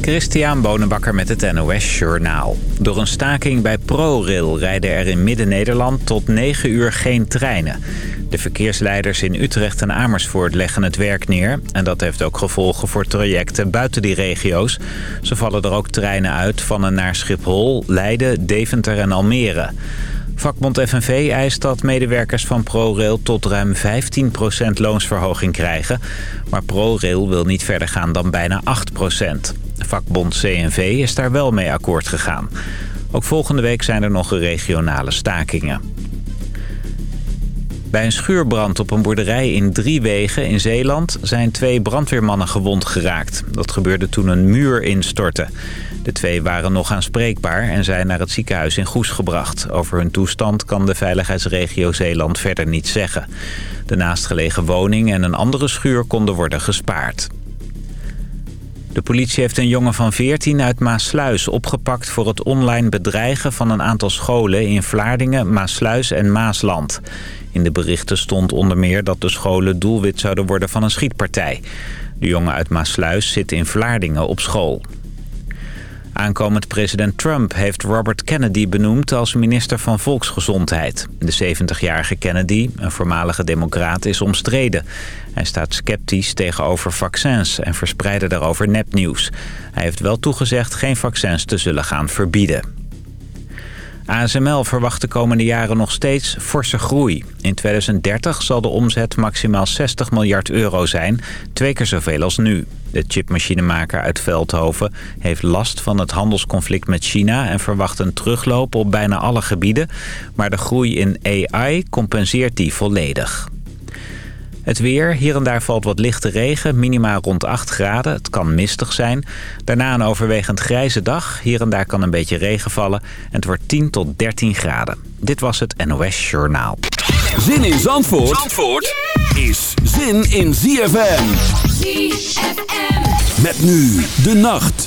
Christian Bonenbakker met het NOS Journaal. Door een staking bij ProRail rijden er in Midden-Nederland tot 9 uur geen treinen. De verkeersleiders in Utrecht en Amersfoort leggen het werk neer. En dat heeft ook gevolgen voor trajecten buiten die regio's. Zo vallen er ook treinen uit van en naar Schiphol, Leiden, Deventer en Almere. Vakbond FNV eist dat medewerkers van ProRail tot ruim 15% loonsverhoging krijgen. Maar ProRail wil niet verder gaan dan bijna 8%. Vakbond CNV is daar wel mee akkoord gegaan. Ook volgende week zijn er nog regionale stakingen. Bij een schuurbrand op een boerderij in Driewegen in Zeeland... zijn twee brandweermannen gewond geraakt. Dat gebeurde toen een muur instortte. De twee waren nog aanspreekbaar en zijn naar het ziekenhuis in Goes gebracht. Over hun toestand kan de veiligheidsregio Zeeland verder niets zeggen. De naastgelegen woning en een andere schuur konden worden gespaard. De politie heeft een jongen van 14 uit Maasluis opgepakt... voor het online bedreigen van een aantal scholen in Vlaardingen, Maasluis en Maasland. In de berichten stond onder meer dat de scholen doelwit zouden worden van een schietpartij. De jongen uit Maasluis zit in Vlaardingen op school. Aankomend president Trump heeft Robert Kennedy benoemd als minister van Volksgezondheid. De 70-jarige Kennedy, een voormalige democraat, is omstreden. Hij staat sceptisch tegenover vaccins en verspreidde daarover nepnieuws. Hij heeft wel toegezegd geen vaccins te zullen gaan verbieden. ASML verwacht de komende jaren nog steeds forse groei. In 2030 zal de omzet maximaal 60 miljard euro zijn, twee keer zoveel als nu. De chipmachinemaker uit Veldhoven heeft last van het handelsconflict met China... en verwacht een terugloop op bijna alle gebieden. Maar de groei in AI compenseert die volledig. Het weer, hier en daar valt wat lichte regen, minima rond 8 graden. Het kan mistig zijn. Daarna een overwegend grijze dag. Hier en daar kan een beetje regen vallen. En het wordt 10 tot 13 graden. Dit was het NOS Journaal. Zin in Zandvoort, Zandvoort is zin in ZFM. ZFM. Met nu de nacht.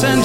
Send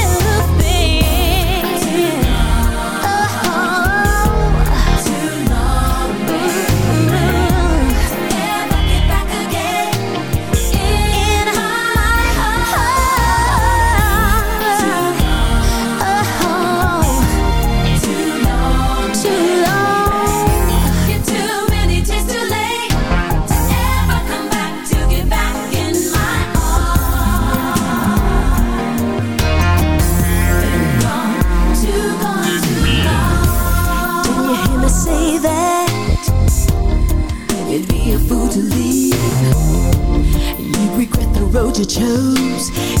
you chose.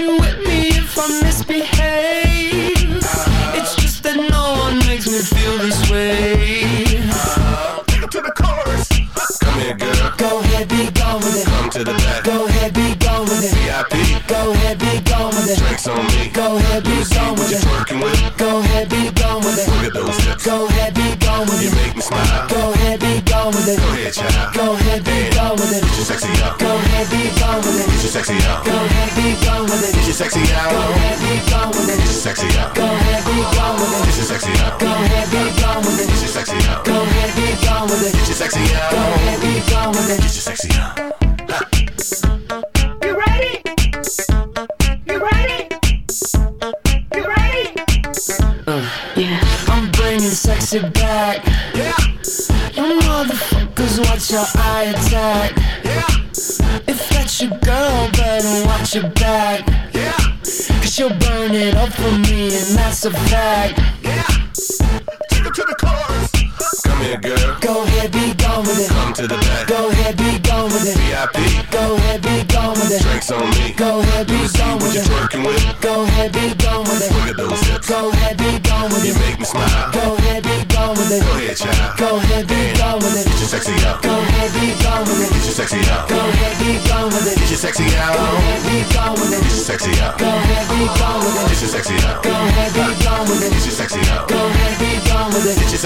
you with me if I misbehave It's just that no one makes me feel this way Take to the chorus Come here, girl Go ahead, be gone with it Come to the back Go ahead, be gone with it VIP Go ahead, be gone with it Drinks on me Go ahead, be gone with it working with Go ahead, be gone with it Look at those hips Go ahead, be gone with it You make me smile Go ahead, be gone with it Go ahead, child Go ahead, be gone with it Get your sexy up Go ahead, be gone with it Get your sexy up Go ahead, be sexy out.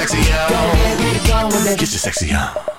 sexy. Get your sexy on.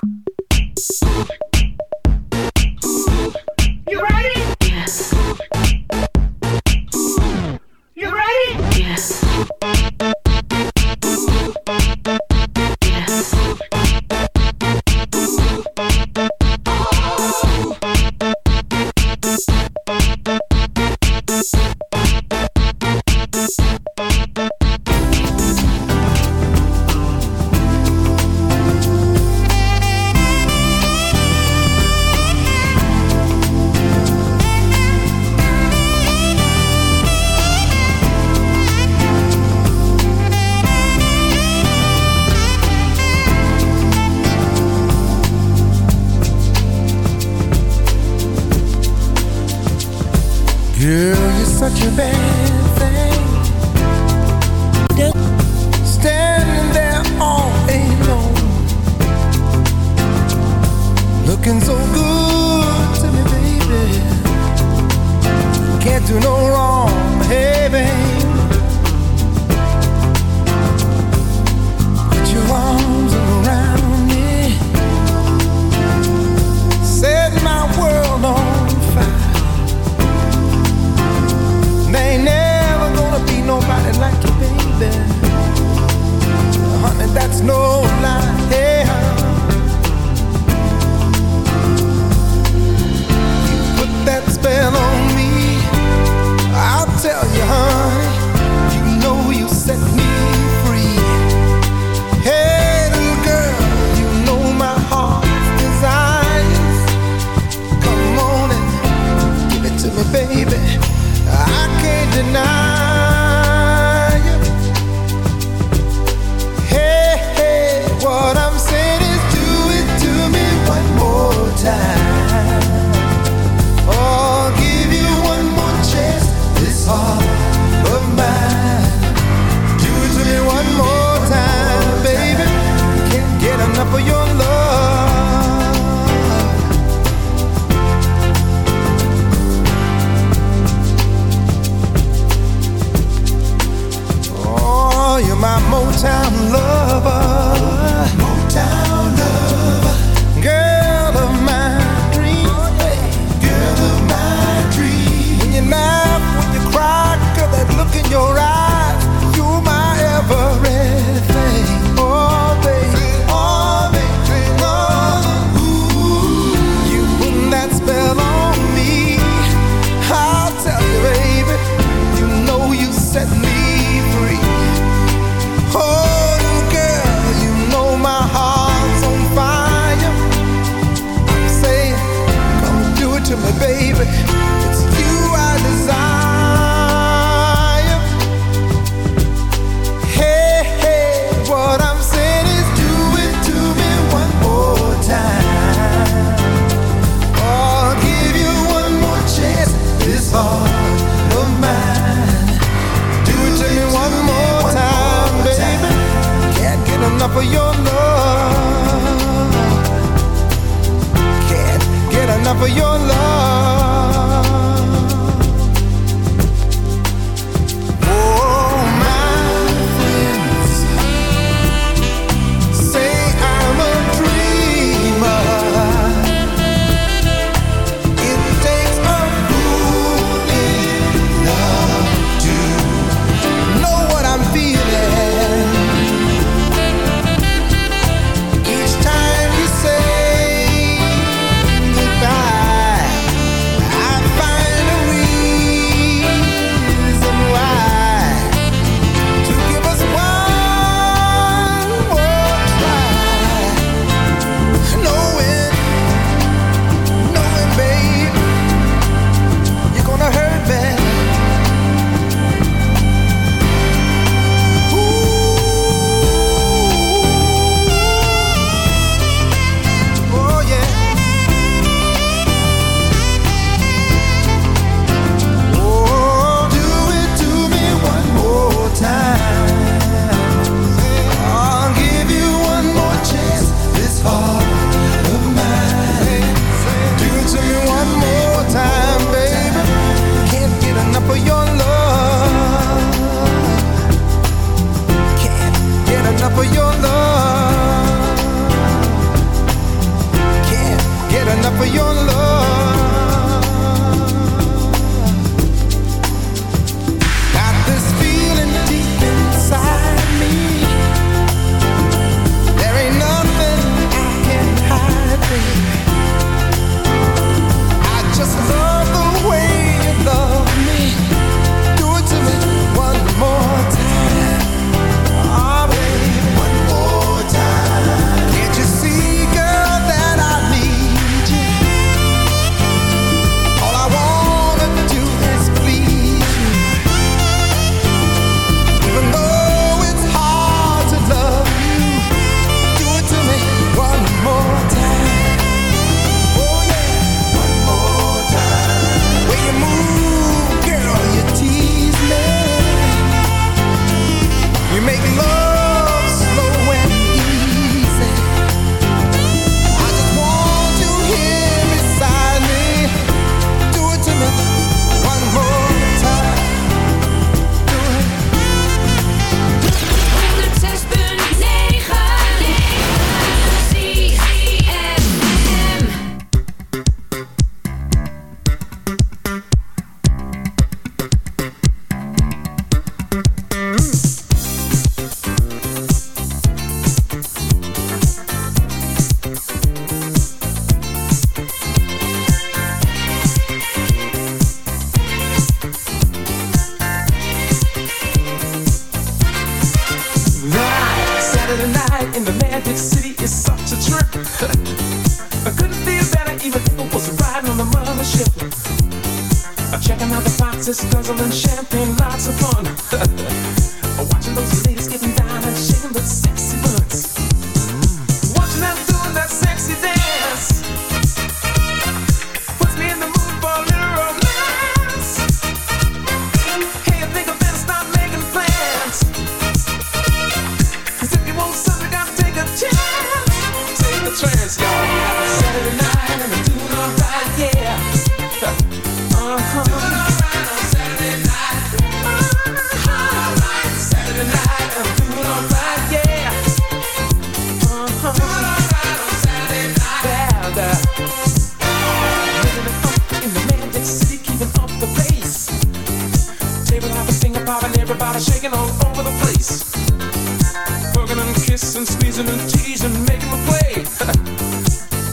kissing, squeezing, and teasing, making me play.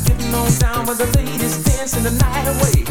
Getting on down with the ladies, dancing the night away.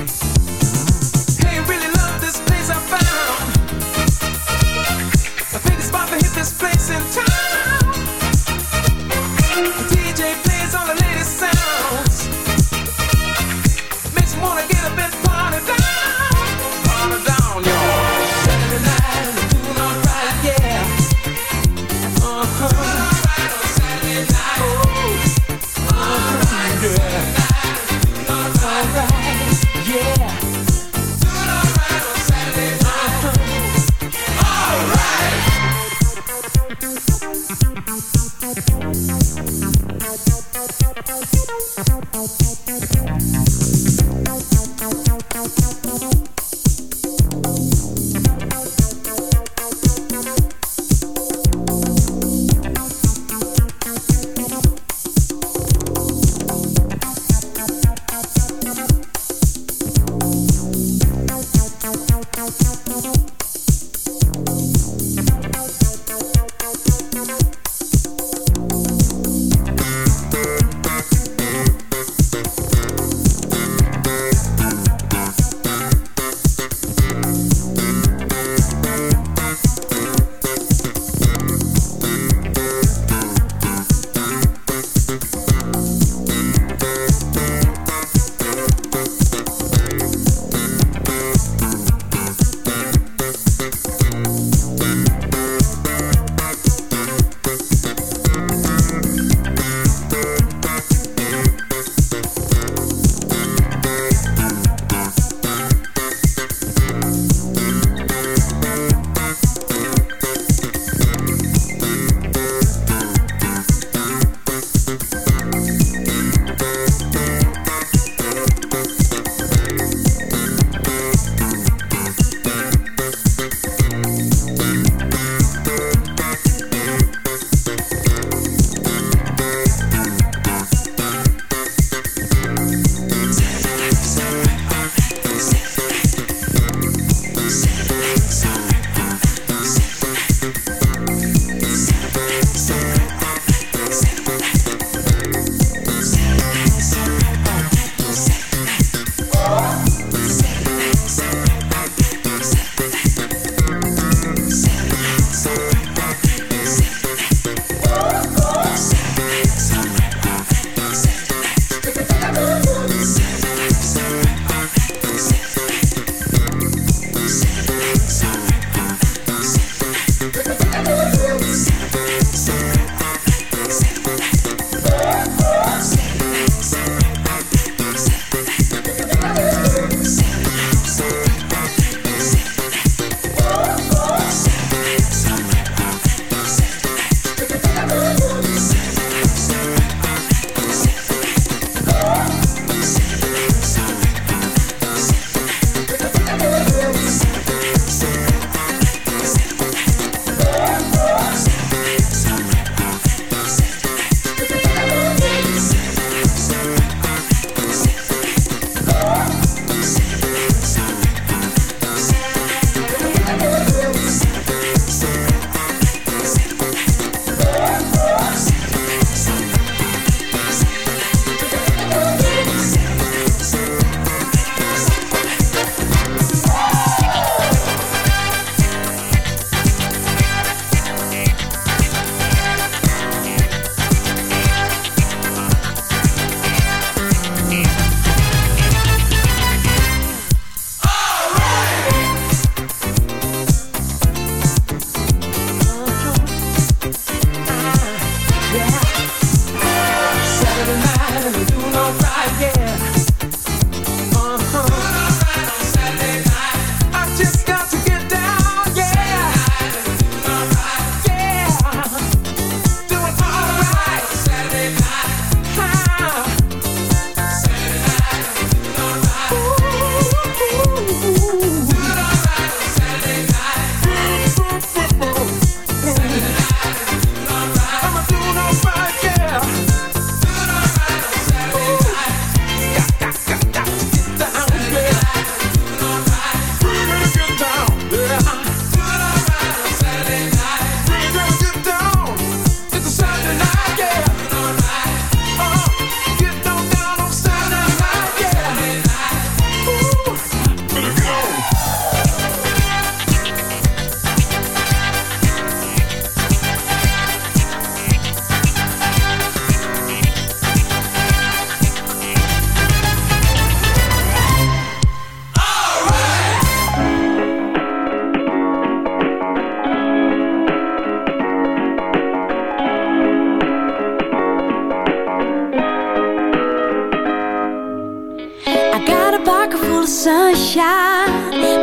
Sunshine.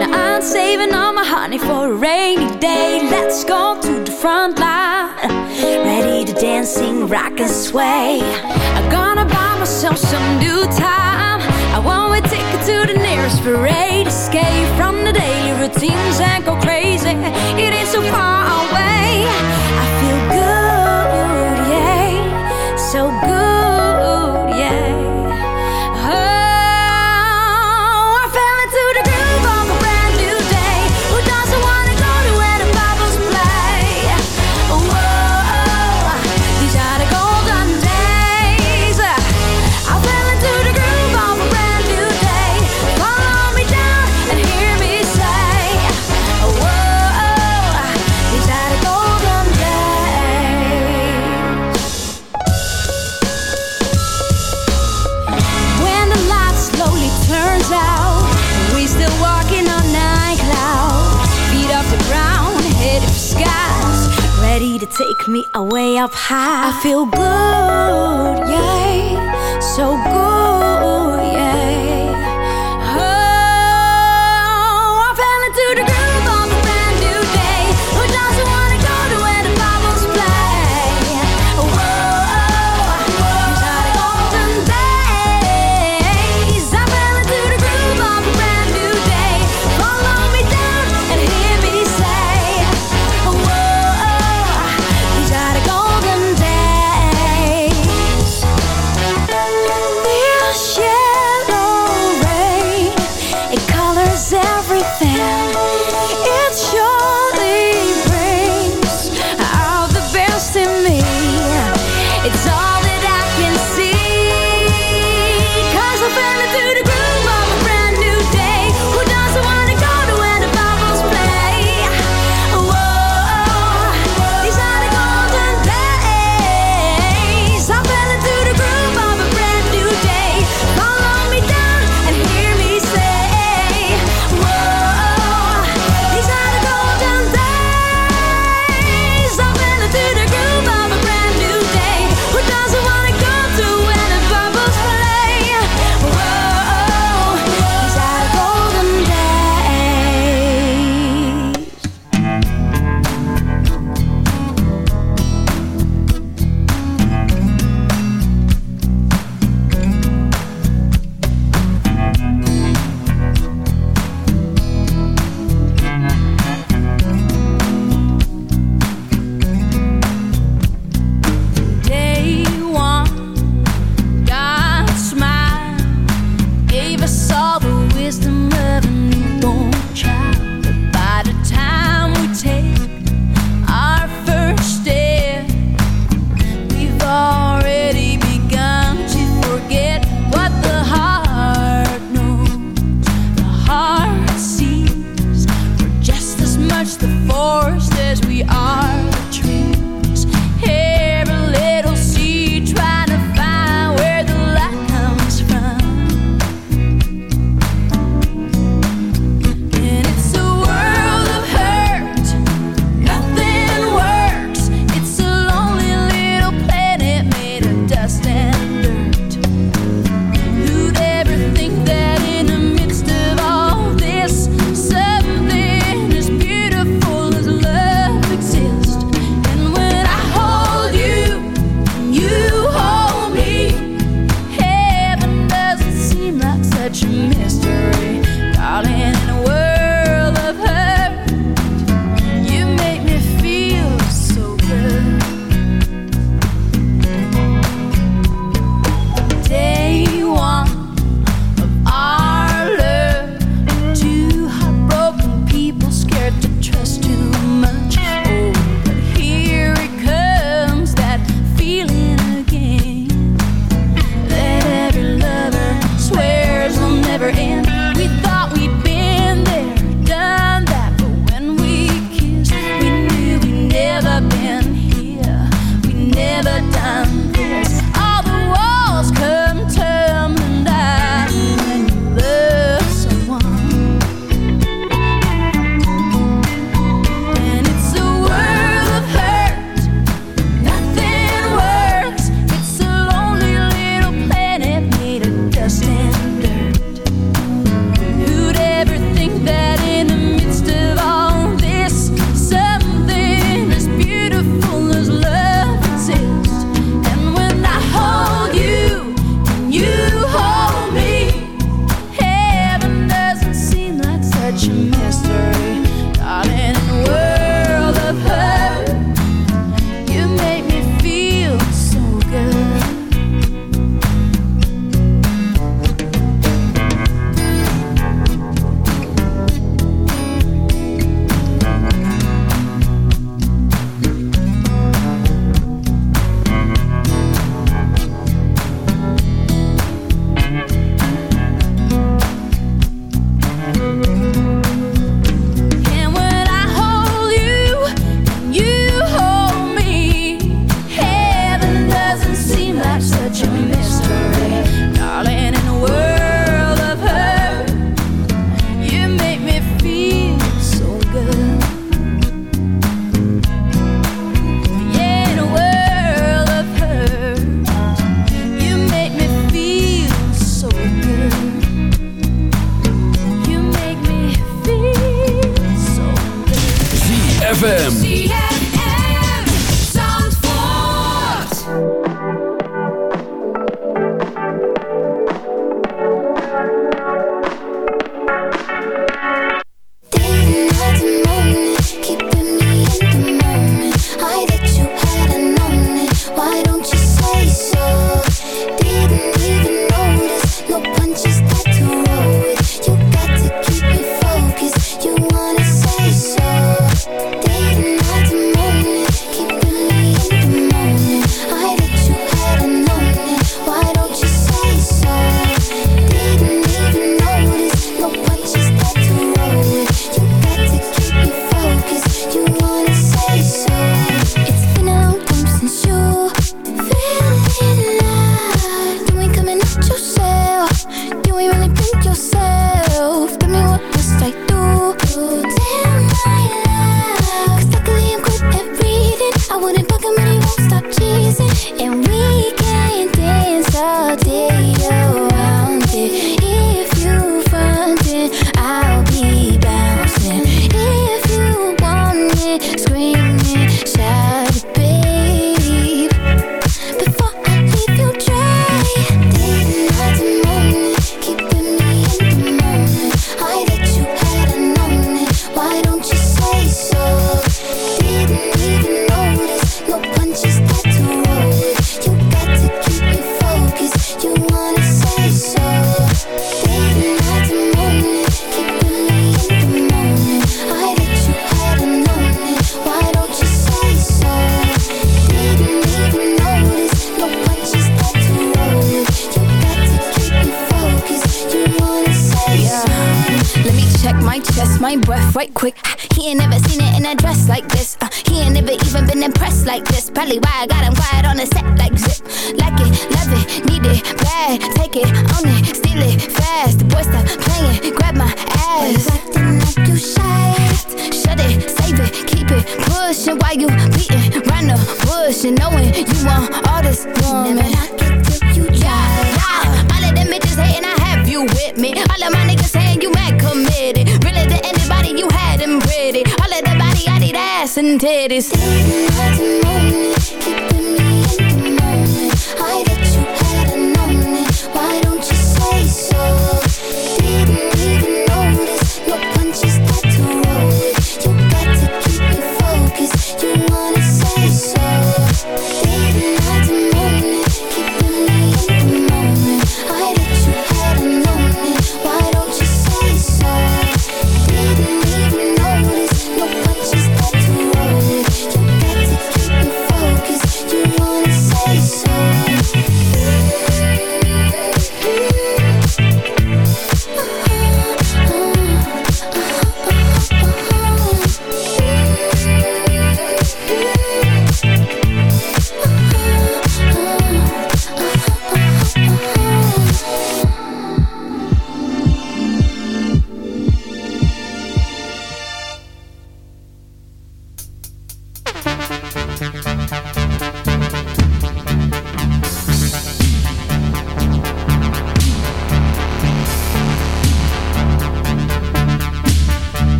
Now I'm saving all my honey for a rainy day. Let's go to the front line. Ready to dance, sing, rock and sway. I'm gonna buy myself some new time. I want a ticket to the nearest parade. Escape from the daily routines and go crazy. It ain't so far away. I feel good, yeah. So good, me away up high. I feel good, yeah, so good,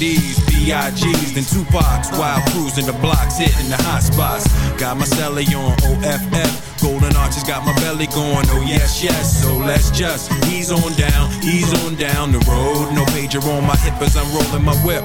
CDs, B.I.G's, then Tupac's while cruising the blocks, hitting the hot spots. Got my celly on OFF. Golden arches got my belly going, oh yes, yes. So let's just ease on down, ease on down the road. No pager on my hip as I'm rolling my whip.